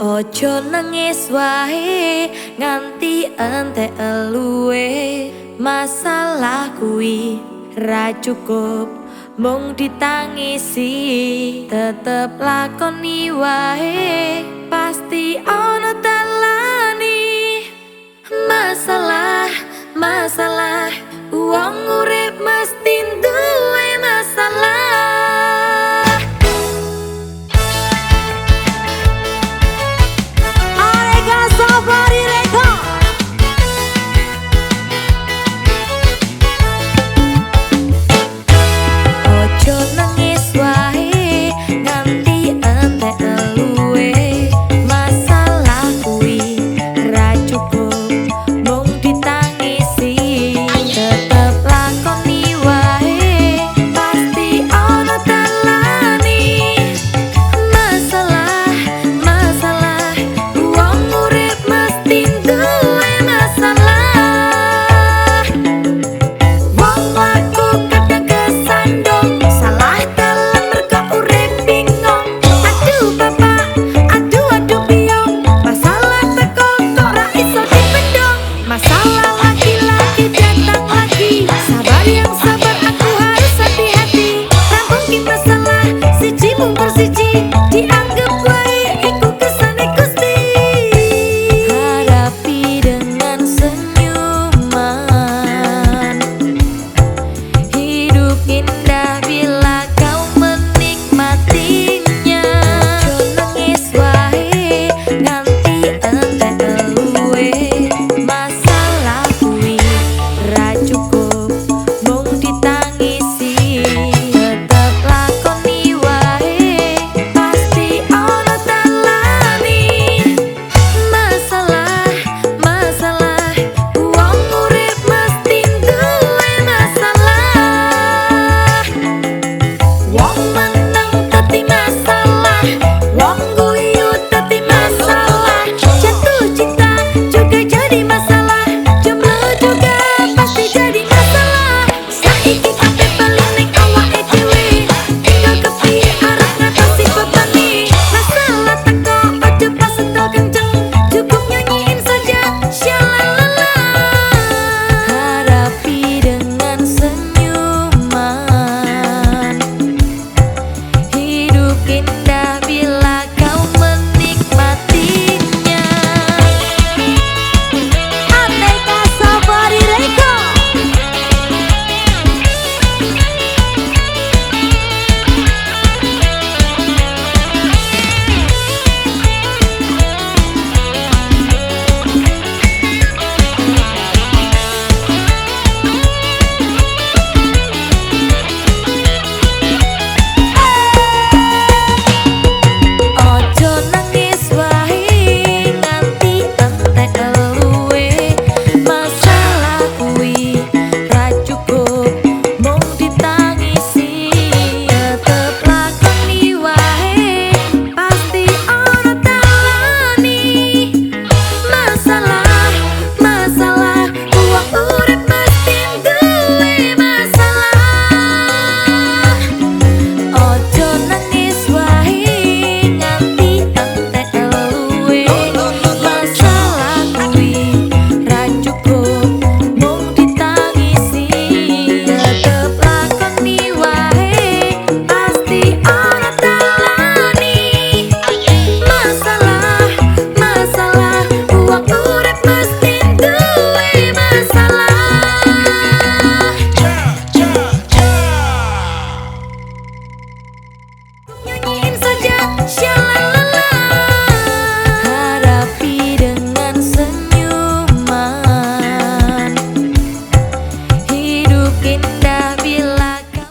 Ojo nangis wae nganti ente eluwe. Masalah kuwi ra cukup mung ditangisi. Tetep lakoni wae pasti ji